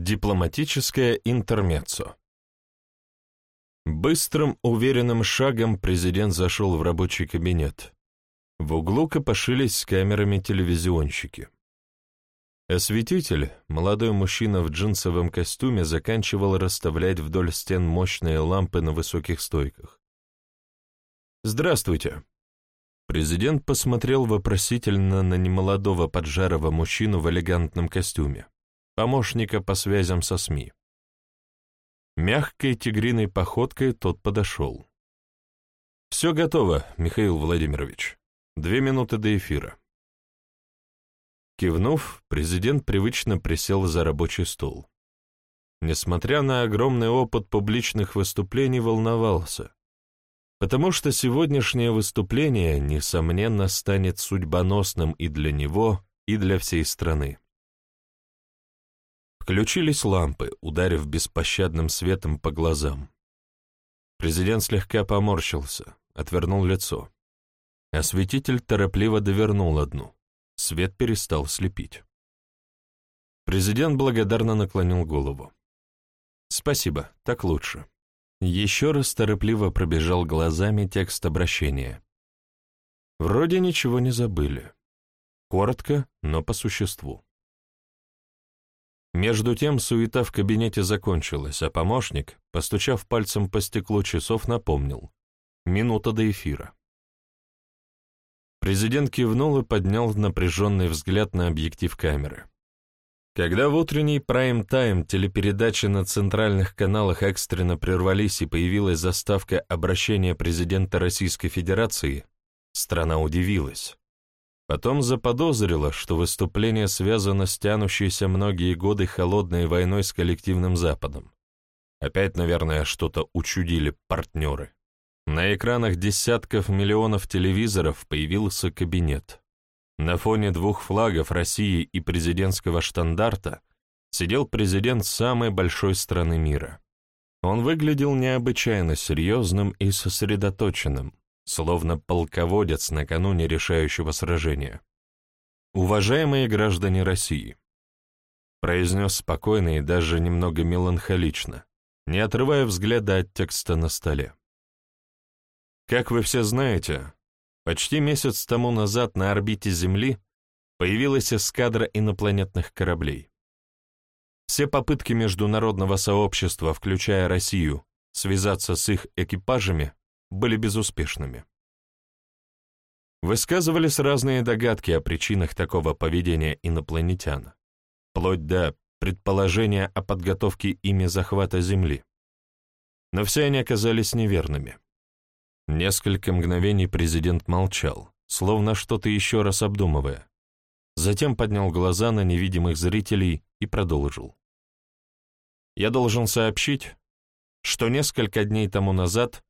Дипломатическое интермеццо. Быстрым, уверенным шагом президент зашел в рабочий кабинет. В углу копошились с камерами телевизионщики. Осветитель, молодой мужчина в джинсовом костюме, заканчивал расставлять вдоль стен мощные лампы на высоких стойках. «Здравствуйте!» Президент посмотрел вопросительно на немолодого поджарого мужчину в элегантном костюме, помощника по связям со СМИ. Мягкой тигриной походкой тот подошел. «Все готово, Михаил Владимирович. Две минуты до эфира». Кивнув, президент привычно присел за рабочий стол. Несмотря на огромный опыт публичных выступлений, волновался, потому что сегодняшнее выступление, несомненно, станет судьбоносным и для него, и для всей страны. Включились лампы, ударив беспощадным светом по глазам. Президент слегка поморщился, отвернул лицо. Осветитель торопливо довернул одну. Свет перестал слепить. Президент благодарно наклонил голову. «Спасибо, так лучше». Еще раз торопливо пробежал глазами текст обращения. Вроде ничего не забыли. Коротко, но по существу. Между тем суета в кабинете закончилась, а помощник, постучав пальцем по стеклу часов, напомнил. Минута до эфира. Президент кивнул и поднял напряженный взгляд на объектив камеры. Когда в утренний прайм-тайм телепередачи на центральных каналах экстренно прервались и появилась заставка обращения президента Российской Федерации, страна удивилась. Потом заподозрила, что выступление связано с тянущейся многие годы холодной войной с коллективным Западом. Опять, наверное, что-то учудили партнеры. На экранах десятков миллионов телевизоров появился кабинет. На фоне двух флагов России и президентского штандарта сидел президент самой большой страны мира. Он выглядел необычайно серьезным и сосредоточенным, словно полководец накануне решающего сражения. «Уважаемые граждане России», — произнес спокойно и даже немного меланхолично, не отрывая взгляда от текста на столе. Как вы все знаете, почти месяц тому назад на орбите Земли появилась эскадра инопланетных кораблей. Все попытки международного сообщества, включая Россию, связаться с их экипажами, были безуспешными. Высказывались разные догадки о причинах такого поведения инопланетян, вплоть до предположения о подготовке ими захвата Земли. Но все они оказались неверными. Несколько мгновений президент молчал, словно что-то еще раз обдумывая. Затем поднял глаза на невидимых зрителей и продолжил. «Я должен сообщить, что несколько дней тому назад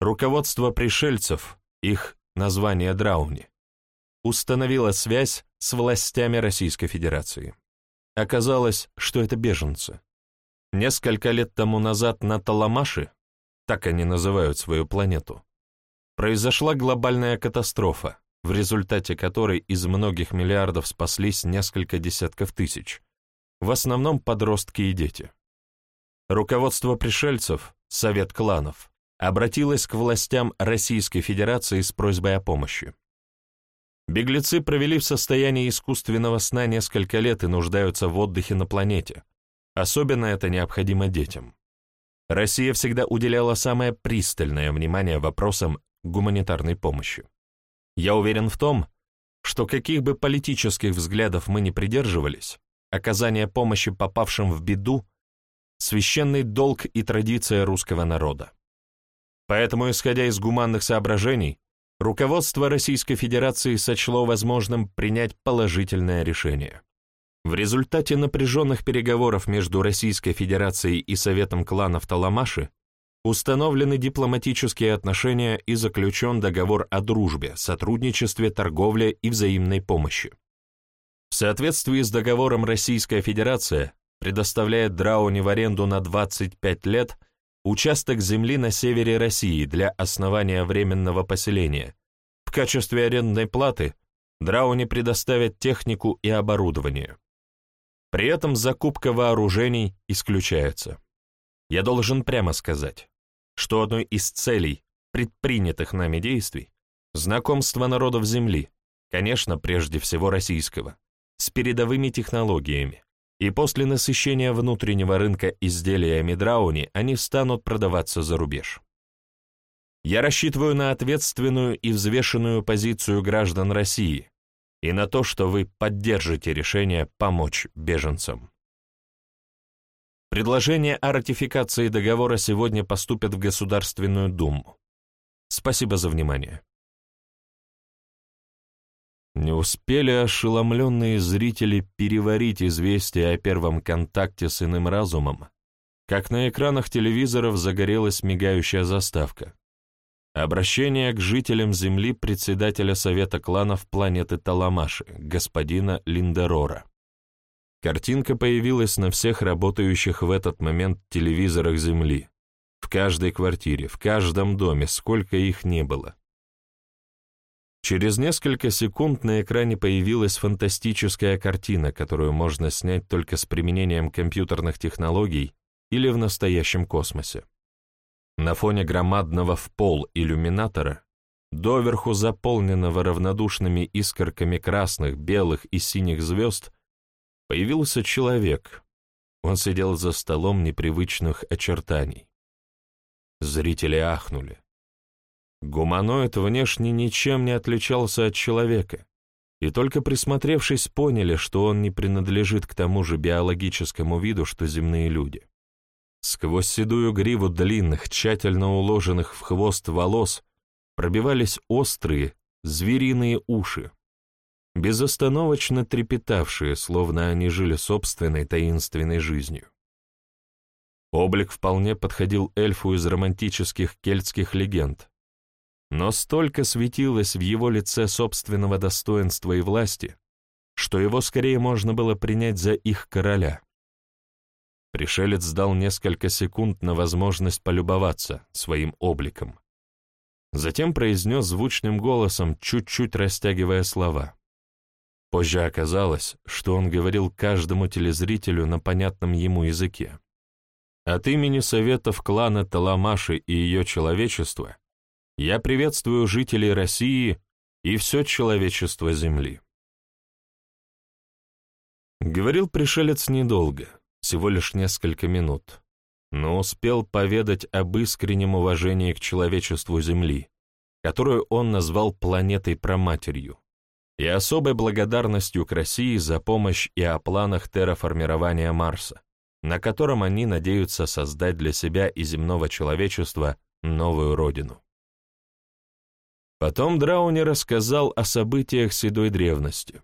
руководство пришельцев, их название Драуни, установило связь с властями Российской Федерации. Оказалось, что это беженцы. Несколько лет тому назад на Таламаши, так они называют свою планету, произошла глобальная катастрофа, в результате которой из многих миллиардов спаслись несколько десятков тысяч, в основном подростки и дети. Руководство пришельцев, Совет кланов, обратилось к властям Российской Федерации с просьбой о помощи. Беглецы провели в состоянии искусственного сна несколько лет и нуждаются в отдыхе на планете. Особенно это необходимо детям. Россия всегда уделяла самое пристальное внимание вопросам гуманитарной помощи. Я уверен в том, что каких бы политических взглядов мы ни придерживались, оказание помощи попавшим в беду – священный долг и традиция русского народа. Поэтому, исходя из гуманных соображений, руководство Российской Федерации сочло возможным принять положительное решение. В результате напряженных переговоров между Российской Федерацией и Советом кланов Таламаши Установлены дипломатические отношения и заключен договор о дружбе, сотрудничестве, торговле и взаимной помощи. В соответствии с договором Российская Федерация предоставляет Драуни в аренду на 25 лет участок земли на севере России для основания временного поселения. В качестве арендной платы Драуни предоставят технику и оборудование. При этом закупка вооружений исключается. Я должен прямо сказать, что одной из целей предпринятых нами действий знакомство народов Земли, конечно, прежде всего российского, с передовыми технологиями, и после насыщения внутреннего рынка изделиями Драуни они станут продаваться за рубеж. Я рассчитываю на ответственную и взвешенную позицию граждан России и на то, что вы поддержите решение помочь беженцам. Предложение о ратификации договора сегодня поступит в Государственную Думу. Спасибо за внимание. Не успели ошеломленные зрители переварить известие о первом контакте с иным разумом, как на экранах телевизоров загорелась мигающая заставка. Обращение к жителям Земли председателя Совета кланов планеты Таламаши, господина Линдерора. Картинка появилась на всех работающих в этот момент телевизорах Земли. В каждой квартире, в каждом доме, сколько их не было. Через несколько секунд на экране появилась фантастическая картина, которую можно снять только с применением компьютерных технологий или в настоящем космосе. На фоне громадного в пол иллюминатора, доверху заполненного равнодушными искорками красных, белых и синих звезд, Появился человек. Он сидел за столом непривычных очертаний. Зрители ахнули. Гуманоид внешне ничем не отличался от человека, и только присмотревшись поняли, что он не принадлежит к тому же биологическому виду, что земные люди. Сквозь седую гриву длинных, тщательно уложенных в хвост волос пробивались острые, звериные уши, безостановочно трепетавшие, словно они жили собственной таинственной жизнью. Облик вполне подходил эльфу из романтических кельтских легенд, но столько светилось в его лице собственного достоинства и власти, что его скорее можно было принять за их короля. Пришелец дал несколько секунд на возможность полюбоваться своим обликом. Затем произнес звучным голосом, чуть-чуть растягивая слова. Позже оказалось, что он говорил каждому телезрителю на понятном ему языке. От имени Советов клана Таламаши и ее человечества я приветствую жителей России и все человечество Земли. Говорил пришелец недолго, всего лишь несколько минут, но успел поведать об искреннем уважении к человечеству Земли, которую он назвал планетой-проматерью, и особой благодарностью к России за помощь и о планах терраформирования Марса, на котором они надеются создать для себя и земного человечества новую родину. Потом Драуни рассказал о событиях седой древности.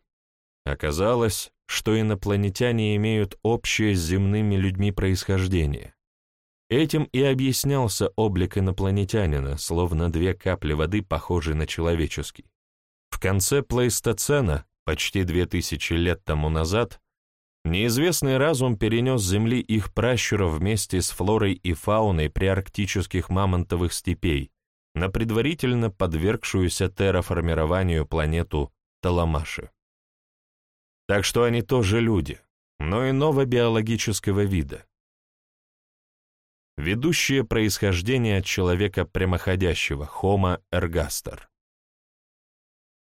Оказалось, что инопланетяне имеют общее с земными людьми происхождение. Этим и объяснялся облик инопланетянина, словно две капли воды, похожие на человеческий. В конце плейстоцена, почти две тысячи лет тому назад, неизвестный разум перенес с Земли их пращуров вместе с флорой и фауной приарктических мамонтовых степей на предварительно подвергшуюся терраформированию планету Таламаши. Так что они тоже люди, но иного биологического вида. Ведущее происхождение от человека прямоходящего, Homo ergaster.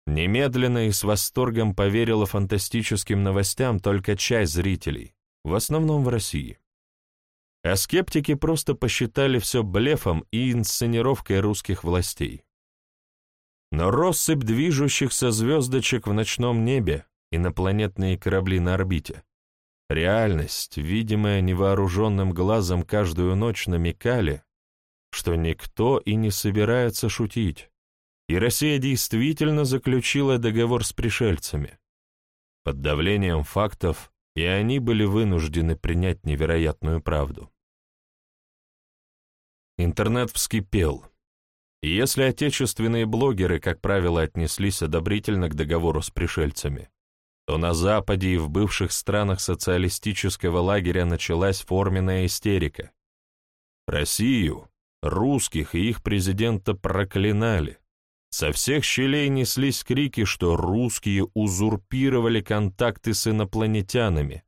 Немедленно и с восторгом поверила фантастическим новостям только часть зрителей, в основном в России. А скептики просто посчитали все блефом и инсценировкой русских властей. Но россыпь движущихся звездочек в ночном небе, инопланетные корабли на орбите, реальность, видимая невооруженным глазом каждую ночь, намекали, что никто и не собирается шутить и Россия действительно заключила договор с пришельцами. Под давлением фактов и они были вынуждены принять невероятную правду. Интернет вскипел. И если отечественные блогеры, как правило, отнеслись одобрительно к договору с пришельцами, то на Западе и в бывших странах социалистического лагеря началась форменная истерика. Россию, русских и их президента проклинали, со всех щелей неслись крики, что русские узурпировали контакты с инопланетянами,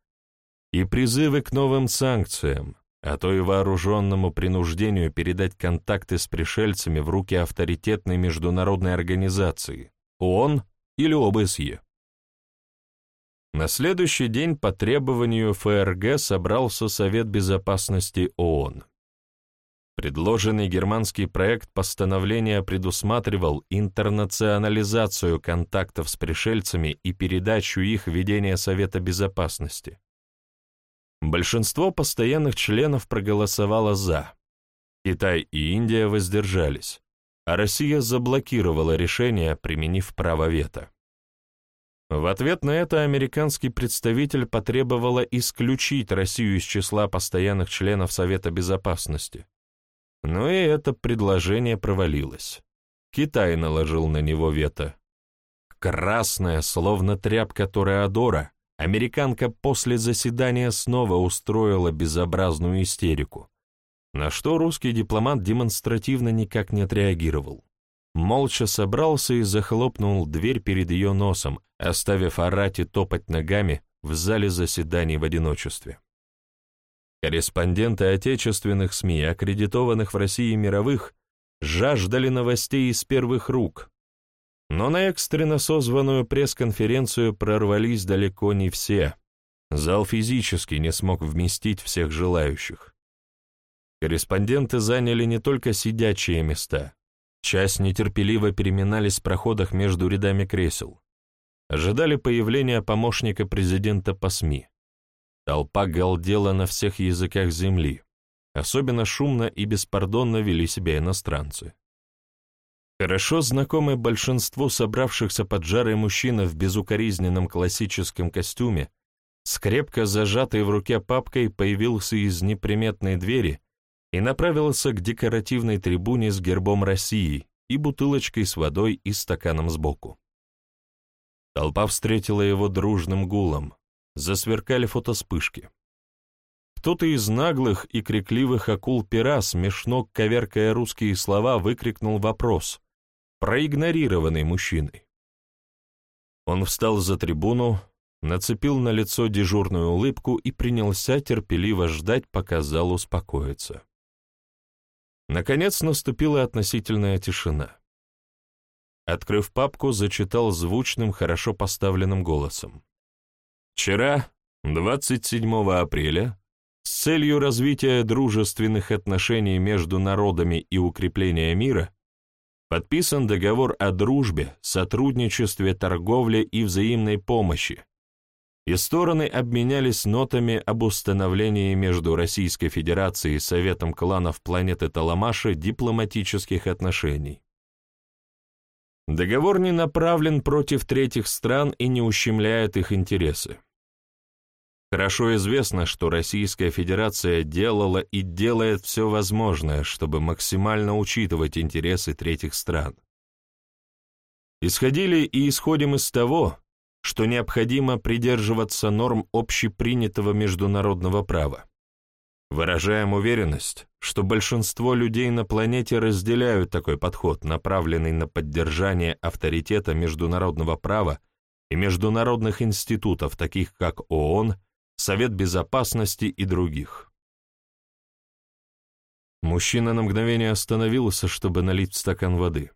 и призывы к новым санкциям, а то и вооруженному принуждению передать контакты с пришельцами в руки авторитетной международной организации, ООН или ОБСЕ. На следующий день по требованию ФРГ собрался Совет Безопасности ООН. Предложенный германский проект постановления предусматривал интернационализацию контактов с пришельцами и передачу их в ведение Совета Безопасности. Большинство постоянных членов проголосовало «за». Китай и Индия воздержались, а Россия заблокировала решение, применив право вето. В ответ на это американский представитель потребовала исключить Россию из числа постоянных членов Совета Безопасности. Но и это предложение провалилось. Китай наложил на него вето. Красная, словно тряпка Тореадора, американка после заседания снова устроила безобразную истерику, на что русский дипломат демонстративно никак не отреагировал. Молча собрался и захлопнул дверь перед ее носом, оставив орать и топать ногами в зале заседаний в одиночестве. Корреспонденты отечественных СМИ, аккредитованных в России мировых, жаждали новостей из первых рук, но на экстренно созванную пресс-конференцию прорвались далеко не все. Зал физически не смог вместить всех желающих. Корреспонденты заняли не только сидячие места. Часть нетерпеливо переминались в проходах между рядами кресел. Ожидали появления помощника президента по СМИ. Толпа галдела на всех языках земли. Особенно шумно и беспардонно вели себя иностранцы. Хорошо знакомый большинству собравшихся под жарой мужчина в безукоризненном классическом костюме, с крепко зажатой в руке папкой появился из неприметной двери и направился к декоративной трибуне с гербом России и бутылочкой с водой и стаканом сбоку. Толпа встретила его дружным гулом, засверкали фотоспышки. Кто-то из наглых и крикливых акул пера, смешно коверкая русские слова, выкрикнул вопрос, проигнорированный мужчиной. Он встал за трибуну, нацепил на лицо дежурную улыбку и принялся терпеливо ждать, пока зал успокоится. Наконец наступила относительная тишина. Открыв папку, зачитал звучным, хорошо поставленным голосом. Вчера, 27 апреля, с целью развития дружественных отношений между народами и укрепления мира, Подписан договор о дружбе, сотрудничестве, торговле и взаимной помощи, и стороны обменялись нотами об установлении между Российской Федерацией и Советом кланов планеты Таламаши дипломатических отношений. Договор не направлен против третьих стран и не ущемляет их интересы. Хорошо известно, что Российская Федерация делала и делает все возможное, чтобы максимально учитывать интересы третьих стран. Исходили и исходим из того, что необходимо придерживаться норм общепринятого международного права. Выражаем уверенность, что большинство людей на планете разделяют такой подход, направленный на поддержание авторитета международного права и международных институтов, таких как ООН, Совет Безопасности и других. Мужчина на мгновение остановился, чтобы налить в стакан воды.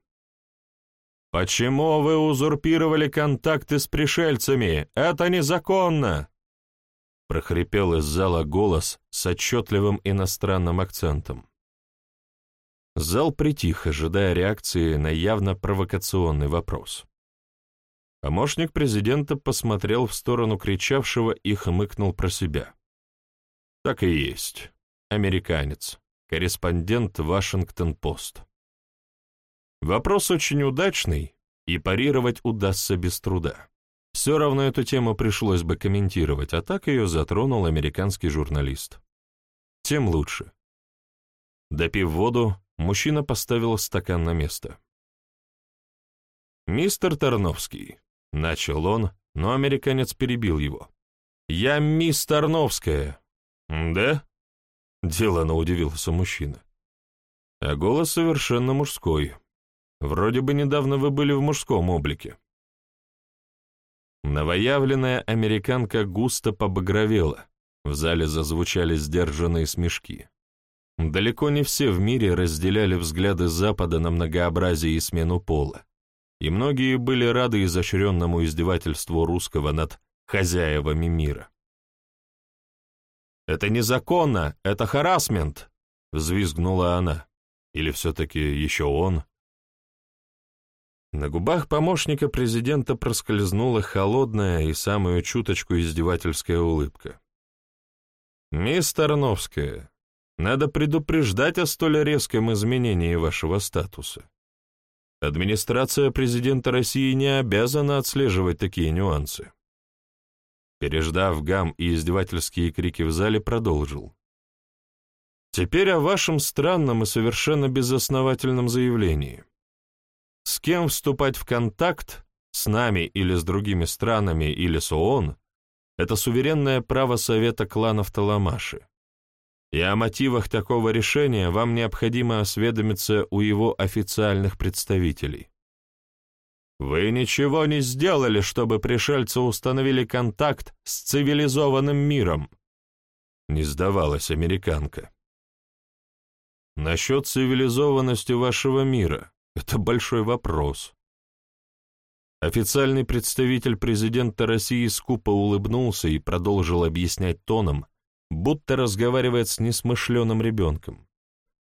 «Почему вы узурпировали контакты с пришельцами? Это незаконно!» прохрипел из зала голос с отчетливым иностранным акцентом. Зал притих, ожидая реакции на явно провокационный вопрос. Помощник президента посмотрел в сторону кричавшего и хмыкнул про себя. Так и есть. Американец. Корреспондент Вашингтон-Пост. Вопрос очень удачный, и парировать удастся без труда. Все равно эту тему пришлось бы комментировать, а так ее затронул американский журналист. Тем лучше. Допив воду, мужчина поставил стакан на место. «Мистер Тарновский, Начал он, но американец перебил его. «Я мисс Тарновская». «Да?» — делано удивился мужчина. А голос совершенно мужской. Вроде бы недавно вы были в мужском облике. Новоявленная американка густо побагровела, В зале зазвучали сдержанные смешки. Далеко не все в мире разделяли взгляды Запада на многообразие и смену пола, и многие были рады изощренному издевательству русского над хозяевами мира. «Это незаконно, это харасмент!» — взвизгнула она. Или все-таки еще он? На губах помощника президента проскользнула холодная и самую чуточку издевательская улыбка. «Мисс Тарновская, надо предупреждать о столь резком изменении вашего статуса. Администрация президента России не обязана отслеживать такие нюансы». Переждав гам и издевательские крики в зале, продолжил. «Теперь о вашем странном и совершенно безосновательном заявлении. С кем вступать в контакт, с нами или с другими странами или с ООН, это суверенное право Совета кланов Таламаши. И о мотивах такого решения вам необходимо осведомиться у его официальных представителей. Вы ничего не сделали, чтобы пришельцы установили контакт с цивилизованным миром. Не сдавалась американка. Насчет цивилизованности вашего мира — это большой вопрос. Официальный представитель президента России скупо улыбнулся и продолжил объяснять тоном, будто разговаривает с несмышленым ребенком.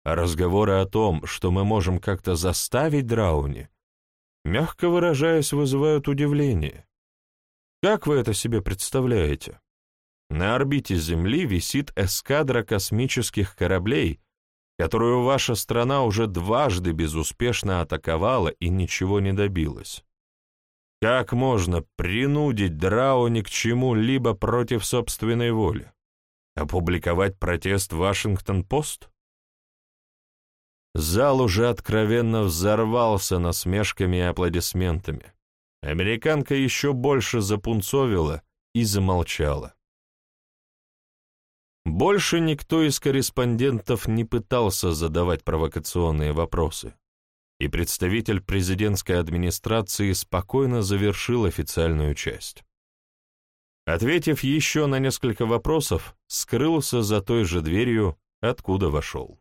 А разговоры о том, что мы можем как-то заставить Драуни, мягко выражаясь, вызывают удивление. Как вы это себе представляете? На орбите Земли висит эскадра космических кораблей, которую ваша страна уже дважды безуспешно атаковала и ничего не добилась. Как можно принудить Драуни к чему-либо против собственной воли? Опубликовать протест Вашингтон-Пост? Зал уже откровенно взорвался насмешками и аплодисментами. Американка еще больше запунцовила и замолчала. Больше никто из корреспондентов не пытался задавать провокационные вопросы, и представитель президентской администрации спокойно завершил официальную часть. Ответив еще на несколько вопросов, скрылся за той же дверью, откуда вошел.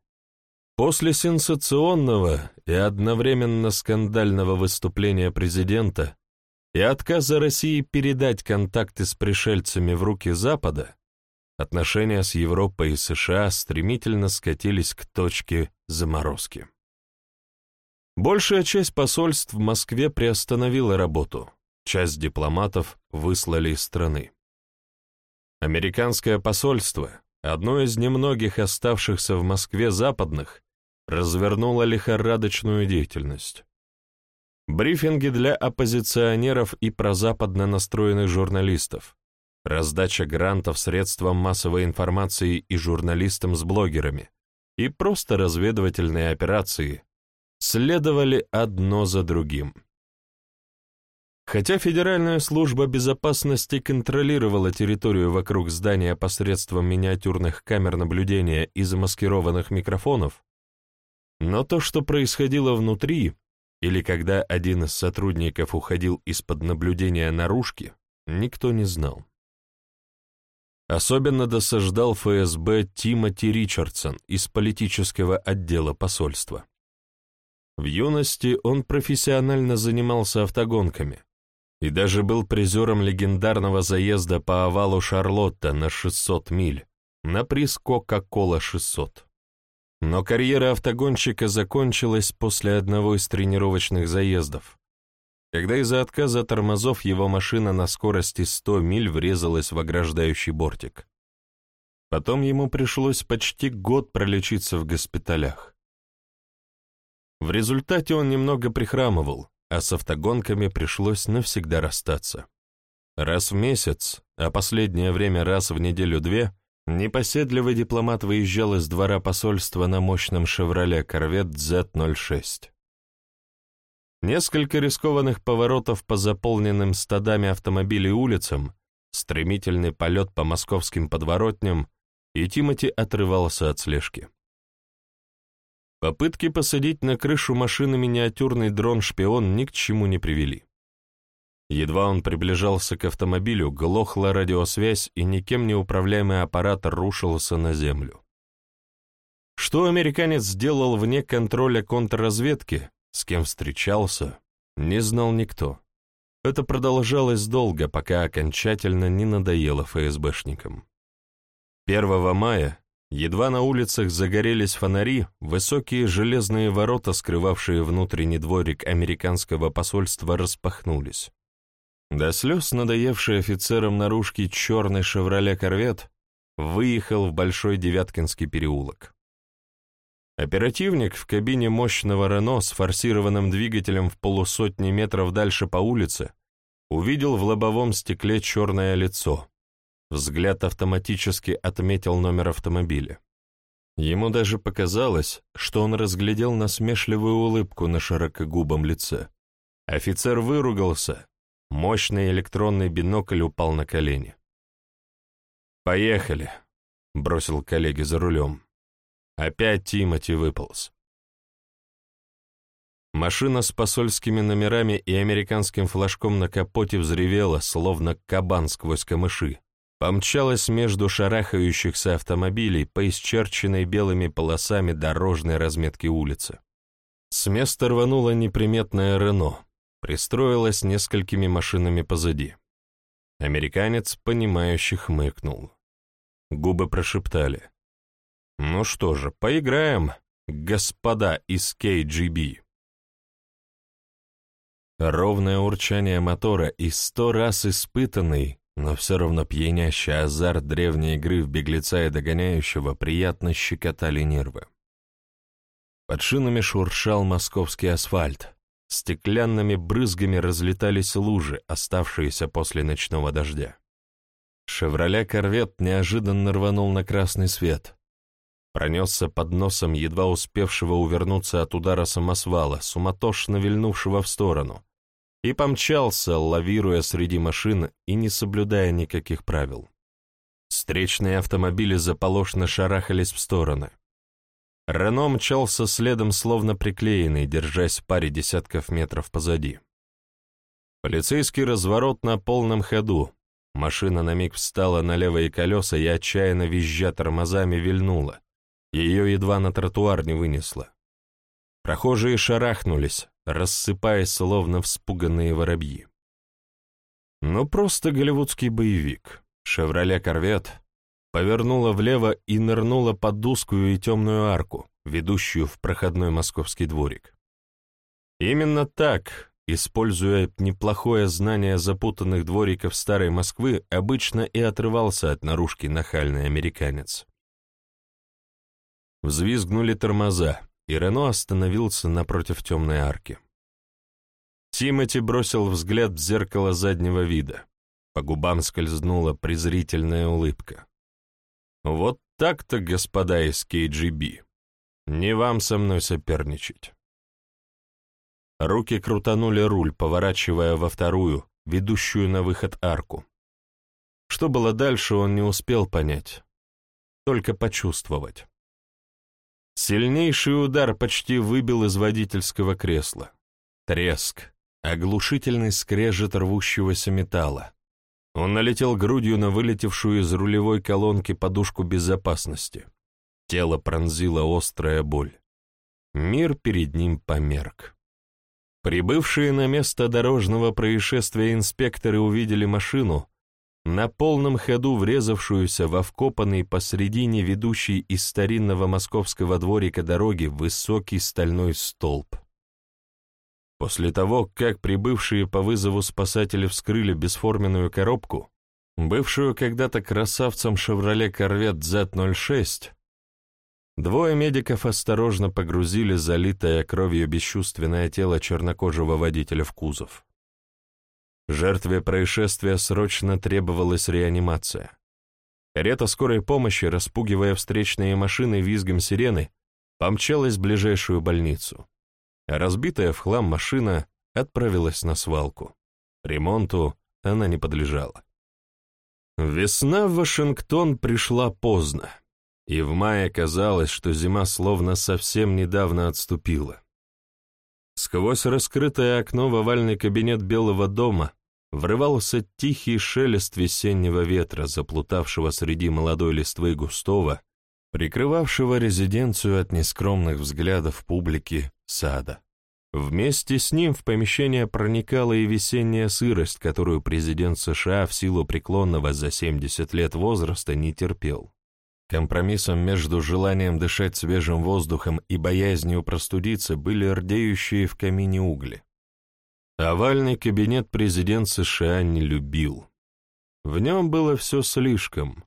После сенсационного и одновременно скандального выступления президента и отказа России передать контакты с пришельцами в руки Запада, отношения с Европой и США стремительно скатились к точке заморозки. Большая часть посольств в Москве приостановила работу, часть дипломатов выслали из страны. Американское посольство, одно из немногих оставшихся в Москве западных, развернуло лихорадочную деятельность. Брифинги для оппозиционеров и прозападно настроенных журналистов, раздача грантов средствам массовой информации и журналистам с блогерами, и просто разведывательные операции следовали одно за другим. Хотя Федеральная служба безопасности контролировала территорию вокруг здания посредством миниатюрных камер наблюдения и замаскированных микрофонов, но то, что происходило внутри, или когда один из сотрудников уходил из-под наблюдения наружки, никто не знал. Особенно досаждал ФСБ Тимоти Ричардсон из политического отдела посольства. В юности он профессионально занимался автогонками и даже был призером легендарного заезда по овалу Шарлотта на 600 миль на приз Кока-Кола 600. Но карьера автогонщика закончилась после одного из тренировочных заездов, когда из-за отказа тормозов его машина на скорости 100 миль врезалась в ограждающий бортик. Потом ему пришлось почти год пролечиться в госпиталях. В результате он немного прихрамывал, а с автогонками пришлось навсегда расстаться. Раз в месяц, а последнее время раз в неделю-две, Непоседливый дипломат выезжал из двора посольства на мощном «Шевроле Корвет Z06». Несколько рискованных поворотов по заполненным стадами автомобилей улицам, стремительный полет по московским подворотням, и Тимати отрывался от слежки. Попытки посадить на крышу машины миниатюрный дрон-шпион ни к чему не привели. Едва он приближался к автомобилю, глохла радиосвязь, и никем не управляемый аппарат рушился на землю. Что американец сделал вне контроля контрразведки, с кем встречался, не знал никто. Это продолжалось долго, пока окончательно не надоело ФСБшникам. 1 мая, едва на улицах загорелись фонари, высокие железные ворота, скрывавшие внутренний дворик американского посольства, распахнулись. До слез надоевший офицером наружки черный «Шевроле Корвет» выехал в Большой Девяткинский переулок. Оперативник в кабине мощного Рено с форсированным двигателем в полусотни метров дальше по улице увидел в лобовом стекле черное лицо. Взгляд автоматически отметил номер автомобиля. Ему даже показалось, что он разглядел насмешливую улыбку на широкогубом лице. Офицер выругался, Мощный электронный бинокль упал на колени. «Поехали», — бросил коллеги за рулем. Опять Тимати выполз. Машина с посольскими номерами и американским флажком на капоте взревела, словно кабан сквозь камыши. Помчалась между шарахающихся автомобилей по исчерченной белыми полосами дорожной разметки улицы. С места рванула неприметная Рено, пристроилась несколькими машинами позади. Американец, понимающе хмыкнул. Губы прошептали. «Ну что же, поиграем, господа из KGB». Ровное урчание мотора и сто раз испытанный, но все равно пьянящий азарт древней игры в беглеца и догоняющего приятно щекотали нервы. Под шинами шуршал московский асфальт, Стеклянными брызгами разлетались лужи, оставшиеся после ночного дождя. «Шевроле Корвет» неожиданно рванул на красный свет. Пронесся под носом едва успевшего увернуться от удара самосвала, суматошно вильнувшего в сторону, и помчался, лавируя среди машин и не соблюдая никаких правил. Встречные автомобили заполошно шарахались в стороны. Рено мчался следом, словно приклеенный, держась в паре десятков метров позади. Полицейский разворот на полном ходу. Машина на миг встала на левые колеса и, отчаянно визжа тормозами, вильнула. Ее едва на тротуар не вынесло. Прохожие шарахнулись, рассыпаясь, словно вспуганные воробьи. Ну, просто голливудский боевик. «Шевроле Корвет» повернула влево и нырнула под узкую и темную арку, ведущую в проходной московский дворик. Именно так, используя неплохое знание запутанных двориков старой Москвы, обычно и отрывался от наружки нахальный американец. Взвизгнули тормоза, и Рено остановился напротив темной арки. Тимати бросил взгляд в зеркало заднего вида. По губам скользнула презрительная улыбка. Вот так-то, господа из КГБ. Не вам со мной соперничать. Руки крутанули руль, поворачивая во вторую, ведущую на выход арку. Что было дальше, он не успел понять, только почувствовать. Сильнейший удар почти выбил из водительского кресла. Треск, оглушительный скрежет рвущегося металла. Он налетел грудью на вылетевшую из рулевой колонки подушку безопасности. Тело пронзила острая боль. Мир перед ним померк. Прибывшие на место дорожного происшествия инспекторы увидели машину, на полном ходу врезавшуюся во вкопанный посредине ведущей из старинного московского дворика дороги высокий стальной столб. После того, как прибывшие по вызову спасатели вскрыли бесформенную коробку, бывшую когда-то красавцем «Шевроле Корвет Z06», двое медиков осторожно погрузили залитое кровью бесчувственное тело чернокожего водителя в кузов. Жертве происшествия срочно требовалась реанимация. Карета скорой помощи, распугивая встречные машины визгом сирены, помчалась в ближайшую больницу разбитая в хлам машина отправилась на свалку. Ремонту она не подлежала. Весна в Вашингтон пришла поздно, и в мае казалось, что зима словно совсем недавно отступила. Сквозь раскрытое окно в овальный кабинет Белого дома врывался тихий шелест весеннего ветра, заплутавшего среди молодой листвы густого, прикрывавшего резиденцию от нескромных взглядов публики сада. Вместе с ним в помещение проникала и весенняя сырость, которую президент США в силу преклонного за 70 лет возраста не терпел. Компромиссом между желанием дышать свежим воздухом и боязнью простудиться были рдеющие в камине угли. Овальный кабинет президент США не любил. В нем было все слишком.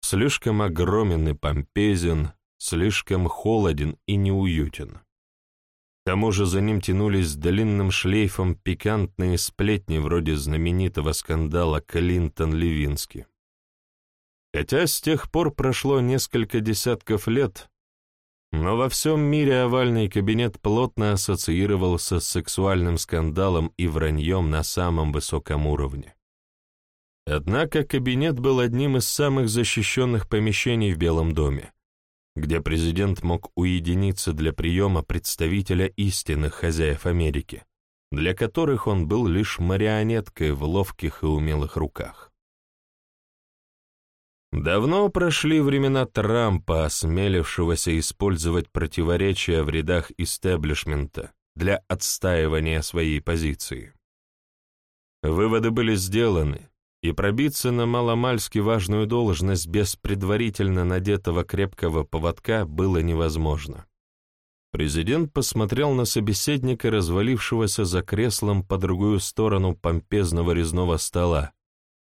Слишком огромен и помпезен, слишком холоден и неуютен. К тому же за ним тянулись длинным шлейфом пикантные сплетни вроде знаменитого скандала Клинтон-Левински. Хотя с тех пор прошло несколько десятков лет, но во всем мире овальный кабинет плотно ассоциировался с сексуальным скандалом и враньем на самом высоком уровне. Однако кабинет был одним из самых защищенных помещений в Белом доме, где президент мог уединиться для приема представителя истинных хозяев Америки, для которых он был лишь марионеткой в ловких и умелых руках. Давно прошли времена Трампа, осмелившегося использовать противоречия в рядах истеблишмента для отстаивания своей позиции. Выводы были сделаны, и пробиться на маломальски важную должность без предварительно надетого крепкого поводка было невозможно. Президент посмотрел на собеседника, развалившегося за креслом по другую сторону помпезного резного стола,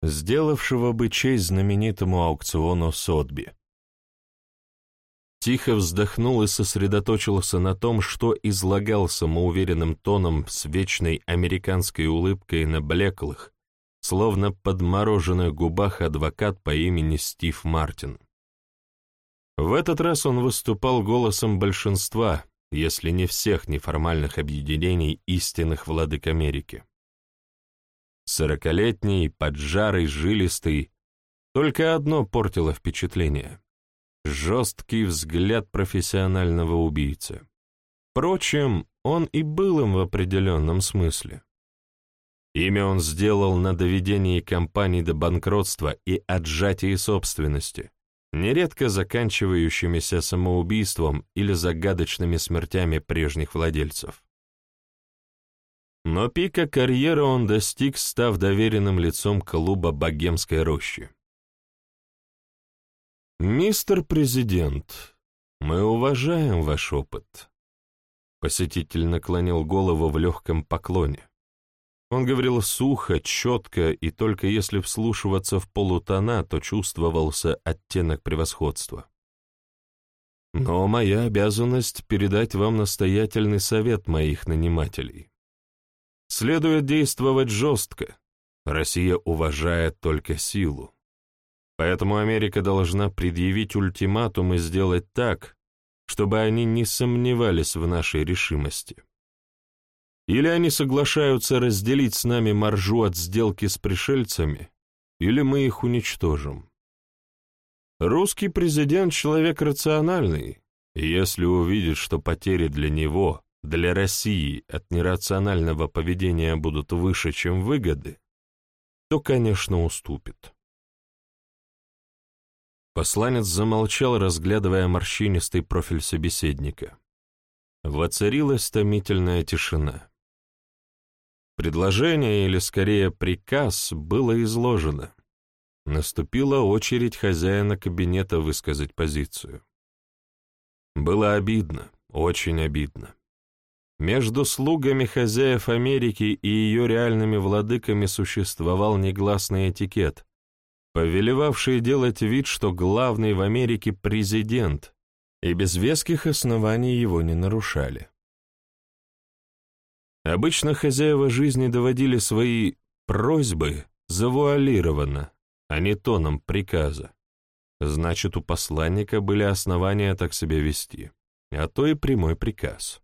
сделавшего бы честь знаменитому аукциону Сотби. Тихо вздохнул и сосредоточился на том, что излагал самоуверенным тоном с вечной американской улыбкой на блеклых, словно подмороженных губах адвокат по имени Стив Мартин. В этот раз он выступал голосом большинства, если не всех неформальных объединений истинных владык Америки. Сорокалетний, поджарый, жилистый, только одно портило впечатление — жесткий взгляд профессионального убийцы. Впрочем, он и был им в определенном смысле. Имя он сделал на доведении компаний до банкротства и отжатии собственности, нередко заканчивающимися самоубийством или загадочными смертями прежних владельцев. Но пика карьеры он достиг, став доверенным лицом клуба «Богемской рощи». «Мистер Президент, мы уважаем ваш опыт», — посетитель наклонил голову в легком поклоне. Он говорил сухо, четко, и только если вслушиваться в полутона, то чувствовался оттенок превосходства. Но моя обязанность — передать вам настоятельный совет моих нанимателей. Следует действовать жестко. Россия уважает только силу. Поэтому Америка должна предъявить ультиматум и сделать так, чтобы они не сомневались в нашей решимости. Или они соглашаются разделить с нами маржу от сделки с пришельцами, или мы их уничтожим. Русский президент — человек рациональный, и если увидит, что потери для него, для России от нерационального поведения будут выше, чем выгоды, то, конечно, уступит. Посланец замолчал, разглядывая морщинистый профиль собеседника. Воцарилась томительная тишина. Предложение, или скорее приказ, было изложено. Наступила очередь хозяина кабинета высказать позицию. Было обидно, очень обидно. Между слугами хозяев Америки и ее реальными владыками существовал негласный этикет, повелевавший делать вид, что главный в Америке президент, и без веских оснований его не нарушали. Обычно хозяева жизни доводили свои просьбы завуалированно, а не тоном приказа. Значит, у посланника были основания так себя вести, а то и прямой приказ.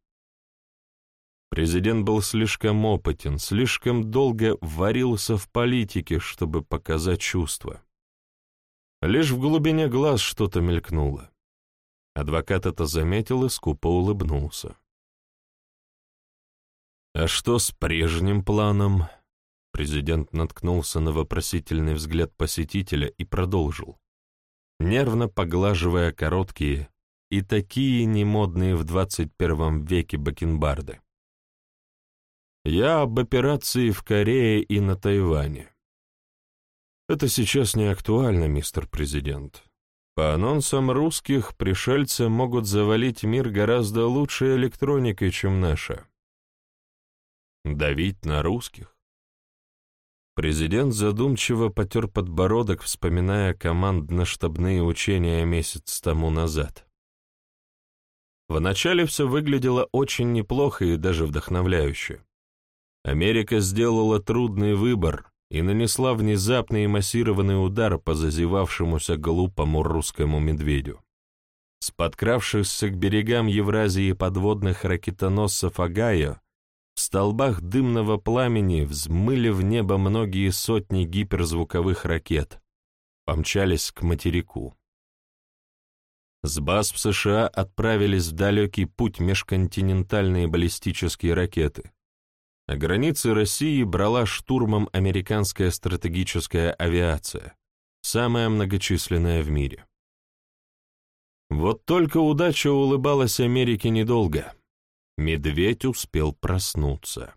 Президент был слишком опытен, слишком долго варился в политике, чтобы показать чувства. Лишь в глубине глаз что-то мелькнуло. Адвокат это заметил и скупо улыбнулся. А что с прежним планом? Президент наткнулся на вопросительный взгляд посетителя и продолжил, нервно поглаживая короткие и такие немодные в 21 веке бакенбарды. «Я об операции в Корее и на Тайване. Это сейчас не актуально, мистер президент. По анонсам русских, пришельцы могут завалить мир гораздо лучшей электроникой, чем наша. Давить на русских? Президент задумчиво потер подбородок, вспоминая командно-штабные учения месяц тому назад. Вначале все выглядело очень неплохо и даже вдохновляюще. Америка сделала трудный выбор и нанесла внезапный и массированный удар по зазевавшемуся глупому русскому медведю. С подкравшихся к берегам Евразии подводных ракетоносцев Огайо в столбах дымного пламени взмыли в небо многие сотни гиперзвуковых ракет, помчались к материку. С баз в США отправились в далекий путь межконтинентальные баллистические ракеты, а границы России брала штурмом американская стратегическая авиация, самая многочисленная в мире. Вот только удача улыбалась Америке недолго. Медведь успел проснуться.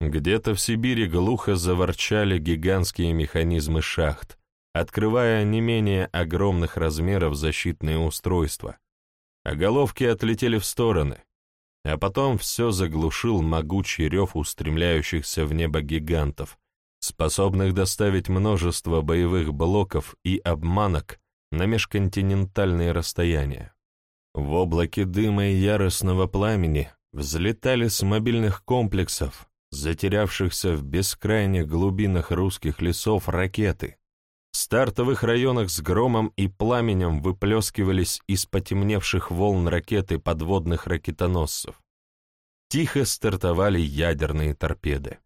Где-то в Сибири глухо заворчали гигантские механизмы шахт, открывая не менее огромных размеров защитные устройства, а головки отлетели в стороны, а потом все заглушил могучий рев устремляющихся в небо гигантов, способных доставить множество боевых блоков и обманок на межконтинентальные расстояния. В облаке дыма и яростного пламени взлетали с мобильных комплексов, затерявшихся в бескрайних глубинах русских лесов ракеты. В стартовых районах с громом и пламенем выплескивались из потемневших волн ракеты подводных ракетоносцев. Тихо стартовали ядерные торпеды.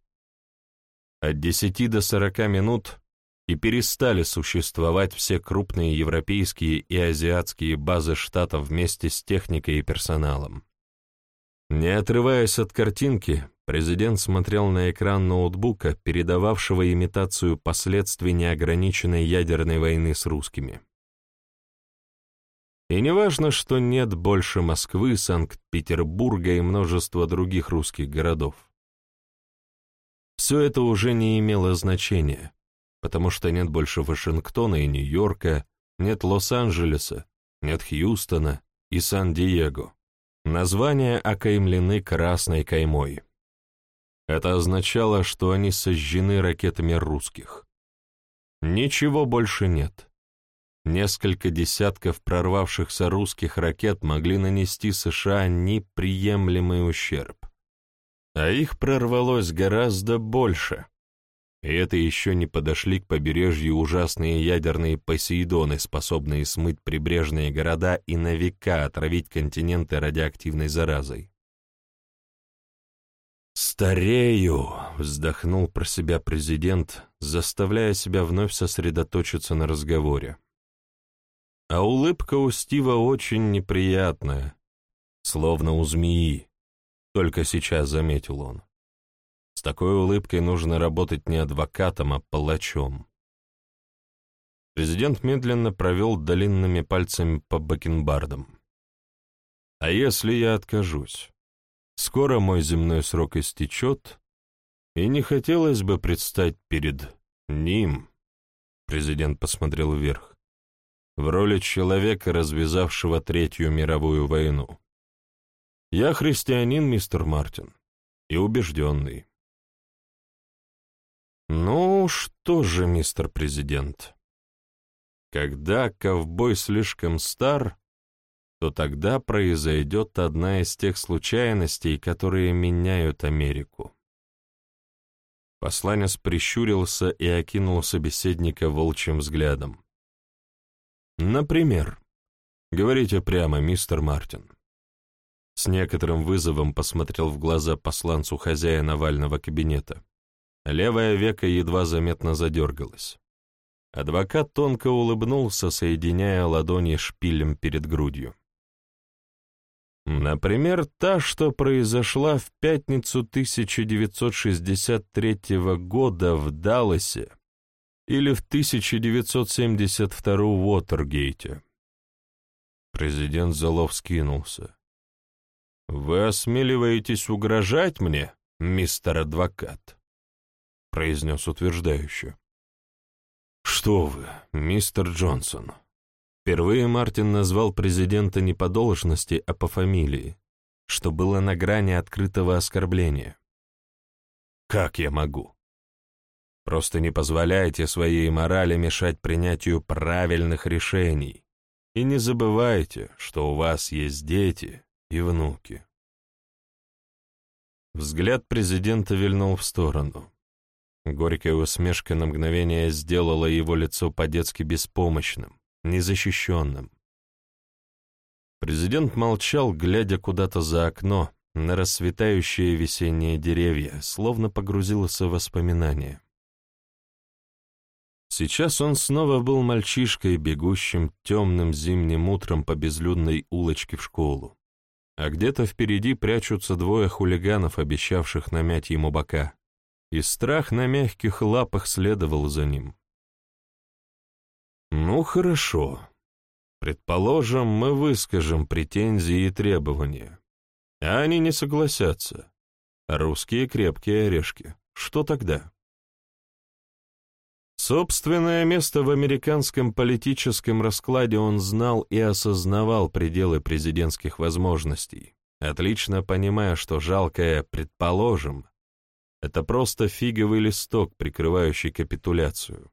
От 10 до 40 минут и перестали существовать все крупные европейские и азиатские базы штатов вместе с техникой и персоналом. Не отрываясь от картинки, президент смотрел на экран ноутбука, передававшего имитацию последствий неограниченной ядерной войны с русскими. И не важно, что нет больше Москвы, Санкт-Петербурга и множества других русских городов. Все это уже не имело значения, потому что нет больше Вашингтона и Нью-Йорка, нет Лос-Анджелеса, нет Хьюстона и Сан-Диего. Названия окаймлены красной каймой. Это означало, что они сожжены ракетами русских. Ничего больше нет. Несколько десятков прорвавшихся русских ракет могли нанести США неприемлемый ущерб. А их прорвалось гораздо больше. И это еще не подошли к побережью ужасные ядерные посейдоны, способные смыть прибрежные города и на века отравить континенты радиоактивной заразой. «Старею!» — вздохнул про себя президент, заставляя себя вновь сосредоточиться на разговоре. А улыбка у Стива очень неприятная, словно у змеи, только сейчас заметил он. С такой улыбкой нужно работать не адвокатом, а палачом. Президент медленно провел длинными пальцами по бакенбардам. «А если я откажусь? Скоро мой земной срок истечет, и не хотелось бы предстать перед ним». Президент посмотрел вверх. «В роли человека, развязавшего Третью мировую войну. Я христианин, мистер Мартин, и убежденный. Ну что же, мистер президент, когда ковбой слишком стар, то тогда произойдет одна из тех случайностей, которые меняют Америку. Посланец прищурился и окинул собеседника волчьим взглядом. «Например, говорите прямо, мистер Мартин». С некоторым вызовом посмотрел в глаза посланцу хозяина овального кабинета. Левое веко едва заметно задергалось. Адвокат тонко улыбнулся, соединяя ладони шпилем перед грудью. Например, та, что произошла в пятницу 1963 года в Далласе или в 1972 в Уотергейте. Президент Золов скинулся. «Вы осмеливаетесь угрожать мне, мистер адвокат?» произнес утверждающе. «Что вы, мистер Джонсон?» Впервые Мартин назвал президента не по должности, а по фамилии, что было на грани открытого оскорбления. «Как я могу?» Просто не позволяйте своей морали мешать принятию правильных решений. И не забывайте, что у вас есть дети и внуки. Взгляд президента вильнул в сторону. Горькая усмешка на мгновение сделала его лицо по-детски беспомощным, незащищенным. Президент молчал, глядя куда-то за окно, на расцветающие весенние деревья, словно погрузился в воспоминания. Сейчас он снова был мальчишкой, бегущим темным зимним утром по безлюдной улочке в школу. А где-то впереди прячутся двое хулиганов, обещавших намять ему бока. И страх на мягких лапах следовал за ним. «Ну, хорошо. Предположим, мы выскажем претензии и требования. А они не согласятся. Русские крепкие орешки. Что тогда?» Собственное место в американском политическом раскладе он знал и осознавал пределы президентских возможностей, отлично понимая, что жалкое «предположим» — это просто фиговый листок, прикрывающий капитуляцию.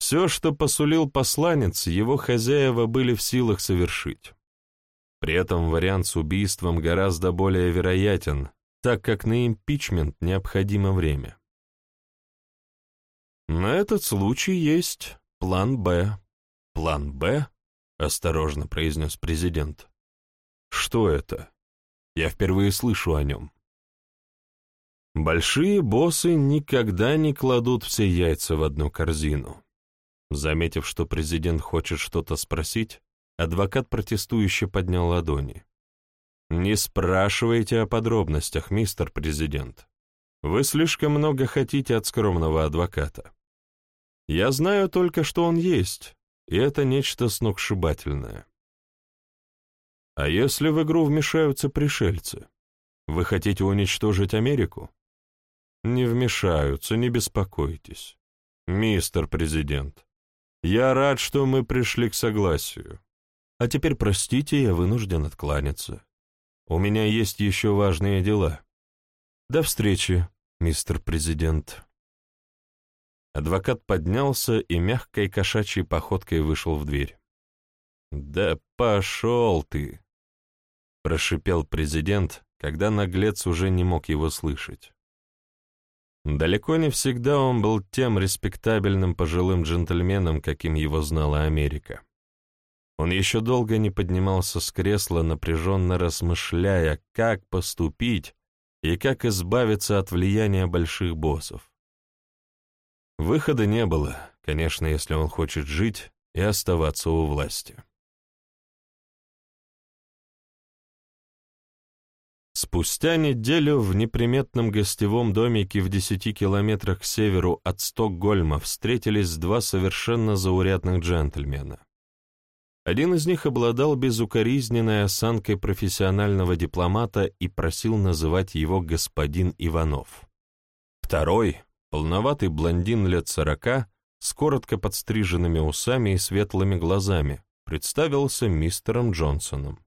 Все, что посулил посланец, его хозяева были в силах совершить. При этом вариант с убийством гораздо более вероятен, так как на импичмент необходимо время. На этот случай есть план «Б». «План Б?» — осторожно произнес президент. «Что это? Я впервые слышу о нем». Большие боссы никогда не кладут все яйца в одну корзину. Заметив, что президент хочет что-то спросить, адвокат протестующе поднял ладони. «Не спрашивайте о подробностях, мистер президент. Вы слишком много хотите от скромного адвоката. Я знаю только, что он есть, и это нечто сногсшибательное. А если в игру вмешаются пришельцы? Вы хотите уничтожить Америку? Не вмешаются, не беспокойтесь. Мистер президент, я рад, что мы пришли к согласию. А теперь, простите, я вынужден откланяться. У меня есть еще важные дела. До встречи, мистер президент. Адвокат поднялся и мягкой кошачьей походкой вышел в дверь. «Да пошел ты!» — прошипел президент, когда наглец уже не мог его слышать. Далеко не всегда он был тем респектабельным пожилым джентльменом, каким его знала Америка. Он еще долго не поднимался с кресла, напряженно размышляя, как поступить и как избавиться от влияния больших боссов. Выхода не было, конечно, если он хочет жить и оставаться у власти. Спустя неделю в неприметном гостевом домике в десяти километрах к северу от Стокгольма встретились два совершенно заурядных джентльмена. Один из них обладал безукоризненной осанкой профессионального дипломата и просил называть его господин Иванов. Второй, Полноватый блондин лет сорока, с коротко подстриженными усами и светлыми глазами, представился мистером Джонсоном.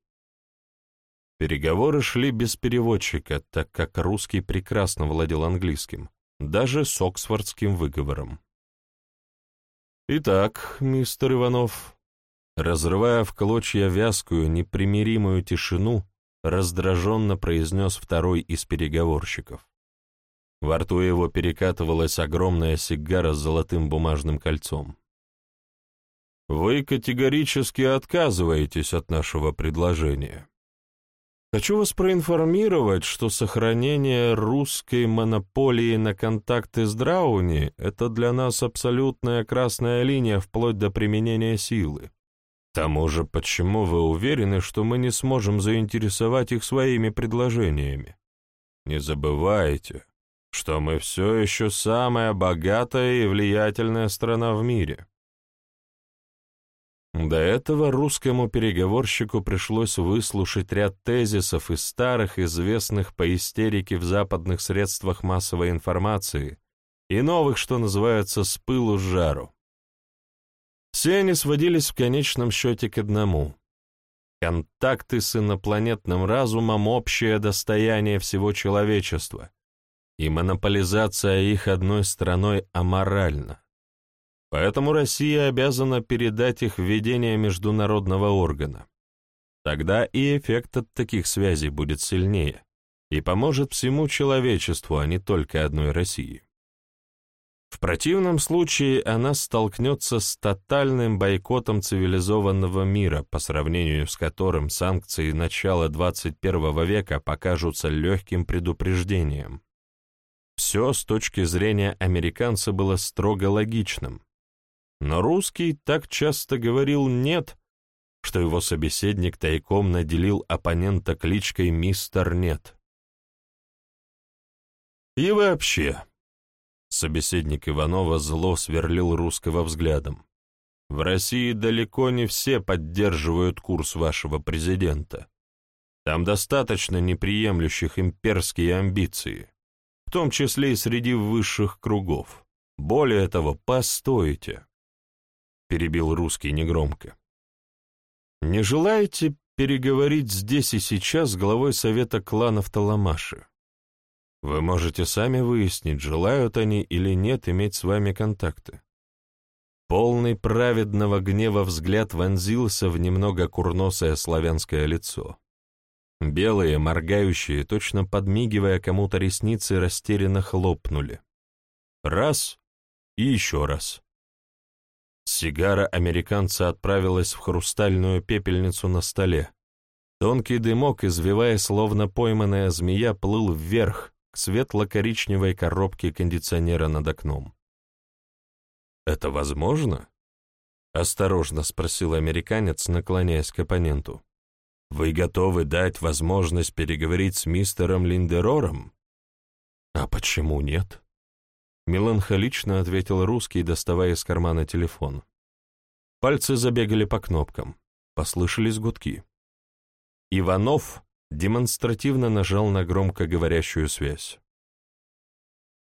Переговоры шли без переводчика, так как русский прекрасно владел английским, даже с оксфордским выговором. «Итак, мистер Иванов», разрывая в клочья вязкую, непримиримую тишину, раздраженно произнес второй из переговорщиков. Во рту его перекатывалась огромная сигара с золотым бумажным кольцом. «Вы категорически отказываетесь от нашего предложения. Хочу вас проинформировать, что сохранение русской монополии на контакты с Драуни — это для нас абсолютная красная линия вплоть до применения силы. тому же, почему вы уверены, что мы не сможем заинтересовать их своими предложениями? Не забывайте, что мы все еще самая богатая и влиятельная страна в мире. До этого русскому переговорщику пришлось выслушать ряд тезисов из старых, известных по истерике в западных средствах массовой информации и новых, что называется, с пылу с жару. Все они сводились в конечном счете к одному. Контакты с инопланетным разумом — общее достояние всего человечества, и монополизация их одной страной аморальна. Поэтому Россия обязана передать их в ведение международного органа. Тогда и эффект от таких связей будет сильнее и поможет всему человечеству, а не только одной России. В противном случае она столкнется с тотальным бойкотом цивилизованного мира, по сравнению с которым санкции начала 21 века покажутся легким предупреждением. Все с точки зрения американца было строго логичным, но русский так часто говорил «нет», что его собеседник тайком наделил оппонента кличкой «Мистер Нет». И вообще, собеседник Иванова зло сверлил русского взглядом. В России далеко не все поддерживают курс вашего президента. Там достаточно неприемлющих имперские амбиции, в том числе и среди высших кругов. Более того, постойте перебил русский негромко. «Не желаете переговорить здесь и сейчас с главой совета кланов Таламаши? Вы можете сами выяснить, желают они или нет иметь с вами контакты». Полный праведного гнева взгляд вонзился в немного курносое славянское лицо. Белые, моргающие, точно подмигивая кому-то ресницы, растерянно хлопнули. Раз и еще раз. Сигара американца отправилась в хрустальную пепельницу на столе. Тонкий дымок, извивая словно пойманная змея, плыл вверх к светло-коричневой коробке кондиционера над окном. «Это возможно?» — осторожно спросил американец, наклоняясь к оппоненту. «Вы готовы дать возможность переговорить с мистером Линдерором?» «А почему нет?» Меланхолично ответил русский, доставая из кармана телефон. Пальцы забегали по кнопкам. Послышались гудки. Иванов демонстративно нажал на громкоговорящую связь.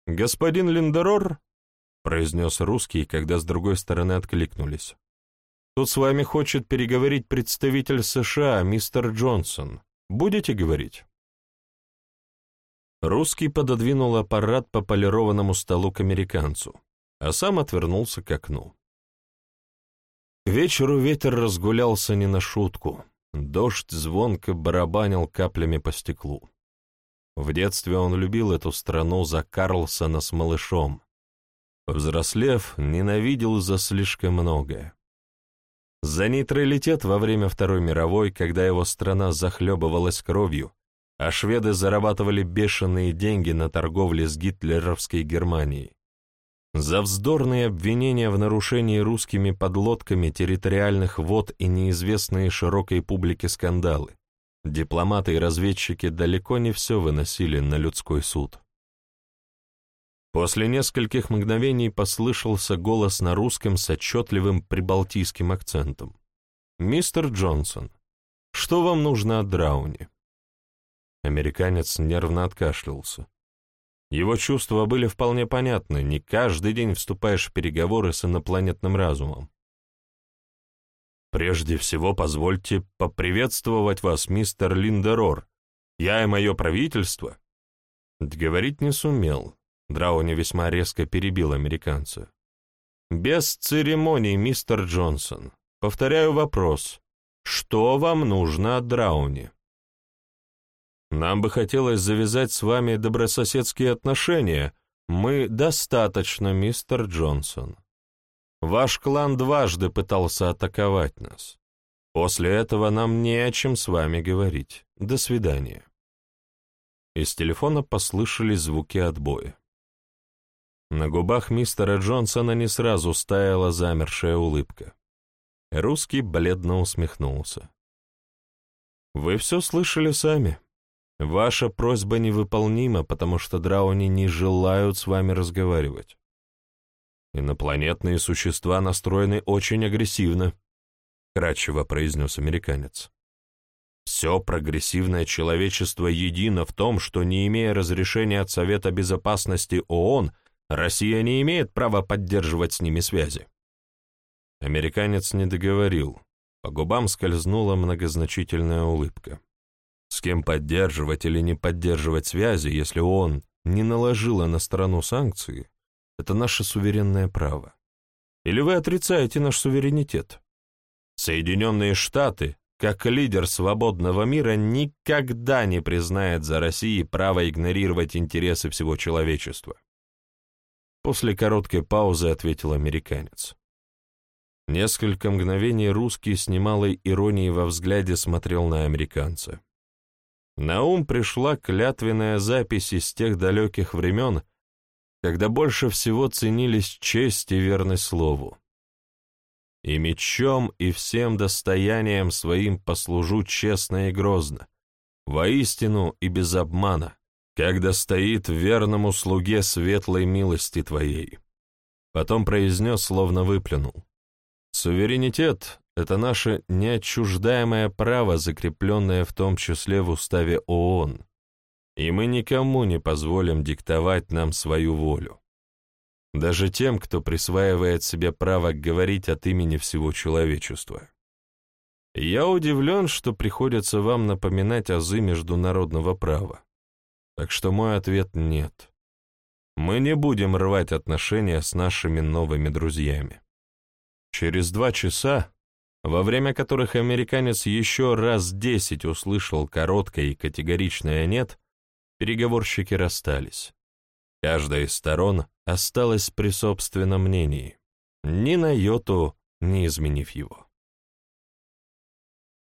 «Господин Линдерор», — произнес русский, когда с другой стороны откликнулись, «тут с вами хочет переговорить представитель США, мистер Джонсон. Будете говорить?» Русский пододвинул аппарат по полированному столу к американцу, а сам отвернулся к окну. К вечеру ветер разгулялся не на шутку. Дождь звонко барабанил каплями по стеклу. В детстве он любил эту страну за Карлсона с малышом. Взрослев, ненавидел за слишком многое. За нейтралитет во время Второй мировой, когда его страна захлебывалась кровью, а шведы зарабатывали бешеные деньги на торговле с гитлеровской Германией. За вздорные обвинения в нарушении русскими подлодками территориальных вод и неизвестные широкой публике скандалы дипломаты и разведчики далеко не все выносили на людской суд. После нескольких мгновений послышался голос на русском с отчетливым прибалтийским акцентом. «Мистер Джонсон, что вам нужно от Драуни?» Американец нервно откашлялся. Его чувства были вполне понятны, не каждый день вступаешь в переговоры с инопланетным разумом. «Прежде всего, позвольте поприветствовать вас, мистер Линдерор. Я и мое правительство». Говорить не сумел. Драуни весьма резко перебил американца. «Без церемоний, мистер Джонсон. Повторяю вопрос. Что вам нужно от Драуни?» Нам бы хотелось завязать с вами добрососедские отношения. Мы достаточно, мистер Джонсон. Ваш клан дважды пытался атаковать нас. После этого нам не о чем с вами говорить. До свидания. Из телефона послышались звуки отбоя. На губах мистера Джонсона не сразу стаяла замершая улыбка. Русский бледно усмехнулся. «Вы все слышали сами. Ваша просьба невыполнима, потому что драуни не желают с вами разговаривать. Инопланетные существа настроены очень агрессивно», — кратчево произнес американец. «Все прогрессивное человечество едино в том, что, не имея разрешения от Совета Безопасности ООН, Россия не имеет права поддерживать с ними связи. Американец не договорил. По губам скользнула многозначительная улыбка. С кем поддерживать или не поддерживать связи, если он не наложила на страну санкции, это наше суверенное право. Или вы отрицаете наш суверенитет? Соединенные Штаты, как лидер свободного мира, никогда не признает за Россией право игнорировать интересы всего человечества. После короткой паузы ответил американец. Несколько мгновений русский с немалой иронией во взгляде смотрел на американца. На ум пришла клятвенная запись из тех далеких времен, когда больше всего ценились честь и верность слову. «И мечом, и всем достоянием своим послужу честно и грозно, воистину и без обмана, когда стоит верному слуге светлой милости Твоей». Потом произнес, словно выплюнул. Суверенитет — это наше неотчуждаемое право, закрепленное в том числе в уставе ООН, и мы никому не позволим диктовать нам свою волю. Даже тем, кто присваивает себе право говорить от имени всего человечества. Я удивлен, что приходится вам напоминать азы международного права. Так что мой ответ — нет. Мы не будем рвать отношения с нашими новыми друзьями. Через два часа, во время которых американец еще раз десять услышал короткое и категоричное «нет», переговорщики расстались. Каждая из сторон осталась при собственном мнении, ни на йоту не изменив его.